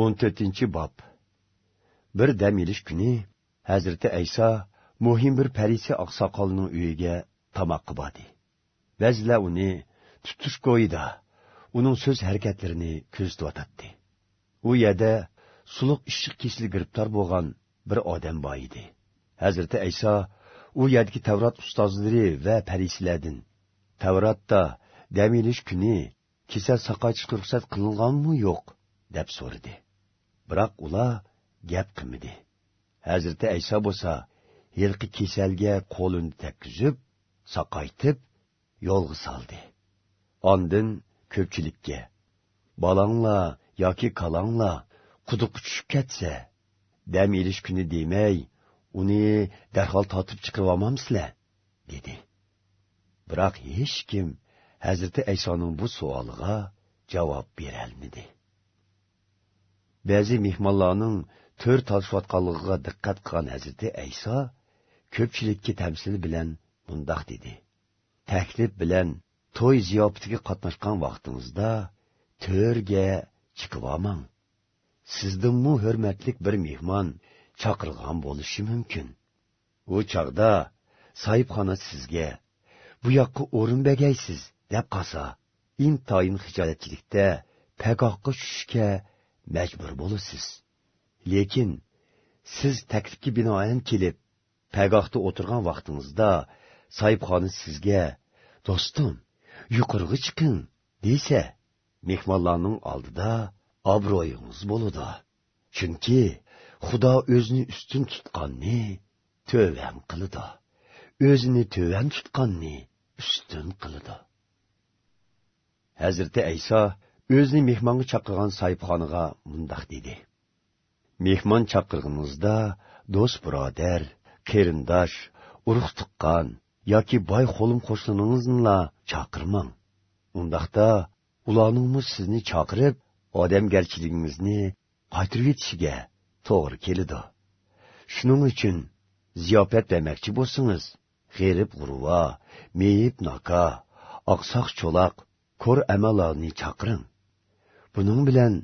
o'n to'rtinchi bob. Bir dam ilish kuni hazrati ayso muhim bir parisi oqsoqolning uyiga tomoqqa bordi ba'zilar uni tutish go'yida uning so'z harakatlarini kuzatayotdi u yerda suluq ishchiq kesili giribtor bo'lgan bir odam bor edi. Hazrati ayso u yerdagi tavrat ustozlari va parisilardan tavratda dam ilish kuni kasal saqochishga ruxsat qilinganmi yo'q deb so'radi. Biroq ular gap qilmadi hazrati ayso bo'lsa yilqi kasalga qo'lini takkizib soqaytib yo'lga soldi. Ondin ko'pchilikka bolanglar yoki kalanglar quduqqa tushib ketsa dam ilish kuni demay uni darhol totib chiqarib olmamsizlar dedi. Biroq hech kim hazrati aysoning bu savoliga javob berolmadi. Ba'zi mehmonlarning to'r tortishayotganligiga diqqat qilgan hazrati ayso ko'pchilikka tamsil bilan mundoq dedi. Taklif bilan to'y ziyofatiga qatnashgan vaqtingizda to'rga chiqib olmang. Sizdinmu hurmatlik bir mehmon chaqirgan bo'lishi mumkin. U chog'da sohibxona sizga bu yoqqa o'rin bagaysiz deb qolsa intoyin hijolatchilikda pagoqqa tushishga majbur bo'lasiz lekin siz taklifga binoan kelib pagohda o'tirgan vaqtingizda sohibxona sizga do'stim yuqoriga chiqing desa mehmonlarning oldida obro'yingiz bo'ladi chunki xudo o'zini ustun tutganni to'van qiladi o'zini to'van tutganni ustun qiladi hazrati ayso o'zini mehmonga chaqirgan sohibxonaga mundoq dedi. Mehmon chaqirganingizda do'st birodar qarindosh urug' tuqqan yoki boy qo'lim qo'shniningizni chaqirmang. Undaqda ularningmi sizni chaqirib odamgarchiligingizni qaytirib yetishiga to'g'ri keladi. Shuning uchun ziyofat bermoqchi bo'lsangiz g'erib g'urva meyib noka oqsoq cho'loq ko'r amallarni chaqiring buning bilan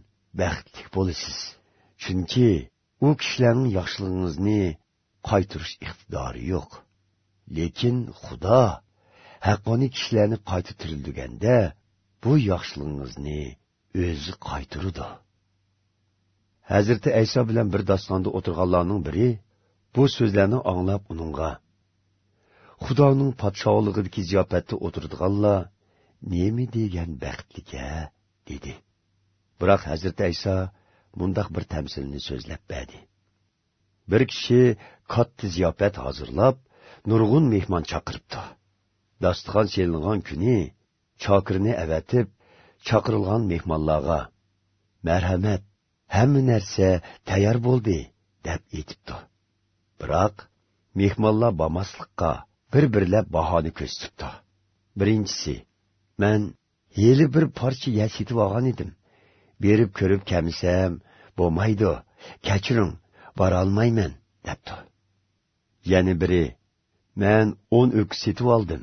baxtli bo'lasiz. Chunki u kishilarning yaxshiligingizni qaytirish iqtidori yo'q. Lekin xudo haqqoniy kishilarni qayta tirildiganda bu yaxshiligingizni o'zi qaytirudi hazrati ayso bilan bir dostonda o'tirganlarning biri bu so'zlarni anglab uningga xudoning podshohligidagi ziyofatda o'tirdiganlar nemi? degan baxtlika dedi. Biroq hazrati ayso mundoq bir tamsilni so'zlab berdi. Bir kishi katta ziyofat hozirlab nurg'un mehmon chaqiribdi. Dasturxon selingan kuni chokirni avatib chaqirilgan mehmonlarga marhamat hamma narsa tayyor bo'ldi deb aytibdi. Biroq mehmonlar bormaslikqa bir birlab bahona ko'rsatibdi. Birinchisi man yeli bir parcha yer setib olgan edim. Berib ko'rib kamisam bo'lmaydi kechiring borolmayman debdi yana biri man o'n o'kis setib oldim.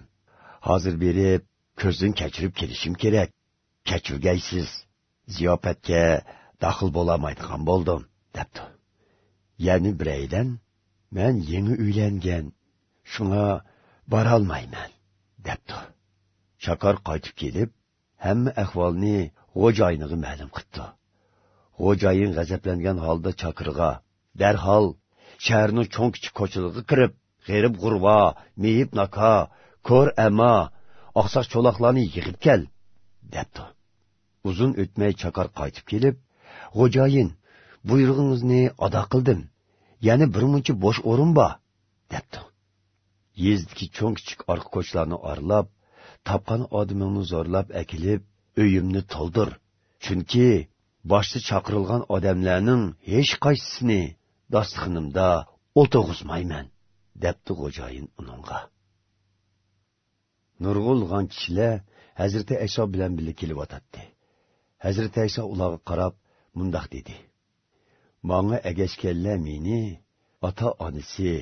Hozir berib ko'zdan kechirib kelishim kerak. Kechirgaysiz. Ziyofatga daxil bo'lolmaydigan bo'ldim debdi yana biraydan man yangi uylangan. Shunga borolmayman debdi shakar qaytib kelib hamma ahvolni xo'jayiniga ma'lum qildi. Xo'jayin g'azablangan holda chokirga darhol shaharni cho'ng kichik ko'chalarga kirib g'erib g'urva meyib naka ko'r ammo oqsoq cho'loqlarni yig'ib kel debdi. Uzun o'tmay chakar qaytib kelib xo'jayin buyrug'ingizni ado qildim. Yana bir muncha bo'sh o'rin bor debdi. Yezdiki cho'ng kichik orqa ko'chlarni orlab topgan odamimni zo'rlab akilib uyimni to'ldir. Chunki boshda chaqirilgan odamlarning hech qaysisini dasturxonimda o'tirg'izmayman debdi xo'jayin uningga. Nurg'ulg'an kishilar hazrati ayso bilan birga kelyotadi hazrati ayso ularga qarab mundoq dedi. Manga agashganlar meni ota onasi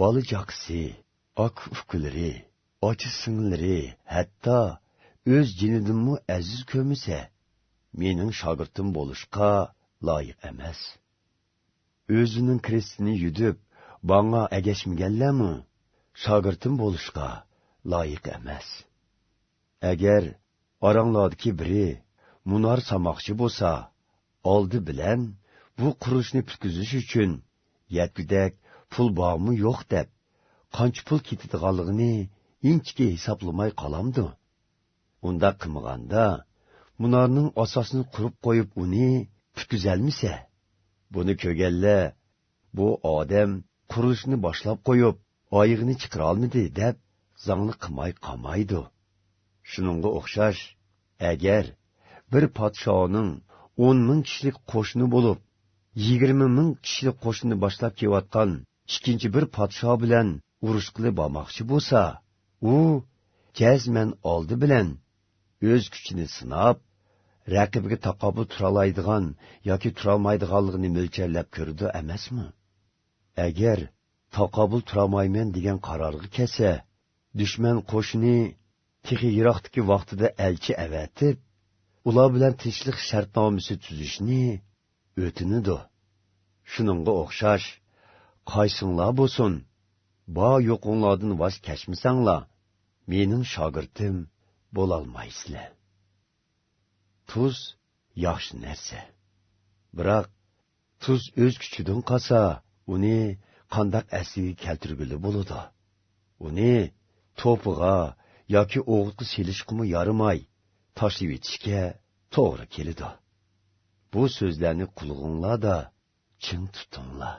bola joqisi ok ukulari ochi singillari hatto o'z jinidimmi aziz ko'misa mening shogirdim bo'lishqa loyiq emas. O'zining krestini yudib banga agashmaganlarmi shogirdim bo'lishqa loyiq emas. Agar oranglardagi biri munor samoqchi bo'lsa oldi bilan bu qurishni bitkizish uchun yetgudak pul bormi yo'q deb qancha pul ketadiganligini inchki hisoblamay qolamdi unda qilmaganda munorning asosini qurib qo'yib uni tutkizolmasa buni ko'rganlar bu odam qurilishni boshlab qo'yib oyig'ini chiqirolmidi deb zongni qilmay qolmaydi. Shuningga o'xshash agar bir podshoning o'n ming kishilik qo'shni bo'lib yigirma ming kishilik qo'shinni boshlab kelayotgan ikkinchi bir podsho bilan urush qilib bormoqchi bo'lsa u jazman oldi bilan o'z kuchini sinab raqibiga taqobil turalaydigan yoki turolmaydiganligini mo'lchallab ko'rdi emasmi? Agar taqobil turamayman degan qarorga kelsa dushman qo'shini texi yiroqdagi vaqtida elchi avatib ular bilan tinchlik shartnomasi tuzishni o'tinidu shuningga o'xshash qaysinglar bo'lsin bo yo'qinglardan voz kechmasanglar mening shogirdim bo'lolmaysizlar tuz yaxshi narsa. Biroq tuz o'z kuchidan qolsa uni qandoq asliga keltirguli bo'ladi? Uni to'piga yoki o'g'itga selishqimi yarimay tashlab etishga to'g'ri keladi. Bu so'zlarni qulg'inglarda chin tutinglar.